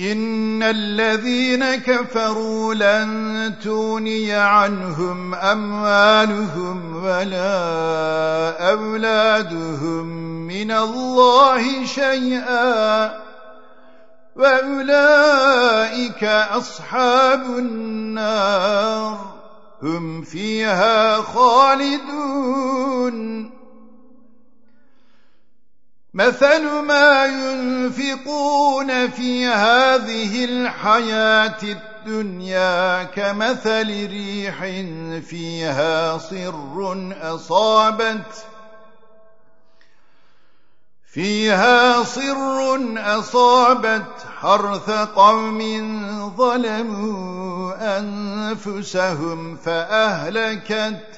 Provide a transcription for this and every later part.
إن الذين كفروا لن توني عنهم أموالهم ولا أولادهم من الله شيئا وأولئك أصحاب النار هم فيها خالدون. مثل ما ينفقون في هذه الحياة الدنيا كمثل ريح فيها صر أصابت فيها صر أصابت حرث قوم ظلموا أنفسهم فأهلكت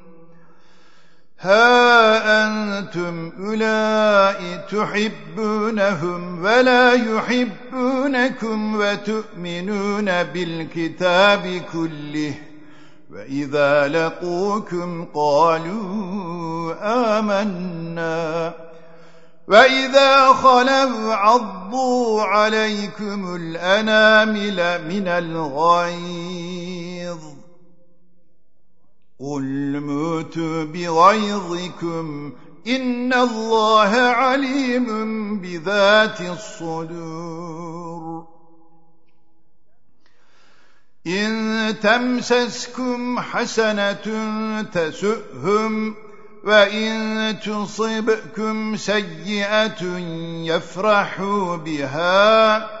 ها أنتم أولئك تحبونهم ولا يحبونكم وتؤمنون بالكتاب كله. وإذا لقوكم قالوا آمنا. وإذا خلوا عضوا عليكم الأنامل من الغيظ. قل موتوا بغيظكم إن الله عليم بذات الصدور. إن تمسسكم حسنة تسؤهم وإن تصبكم سيئة يفرحوا بها.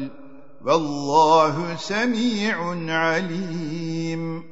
والله سميع عليم.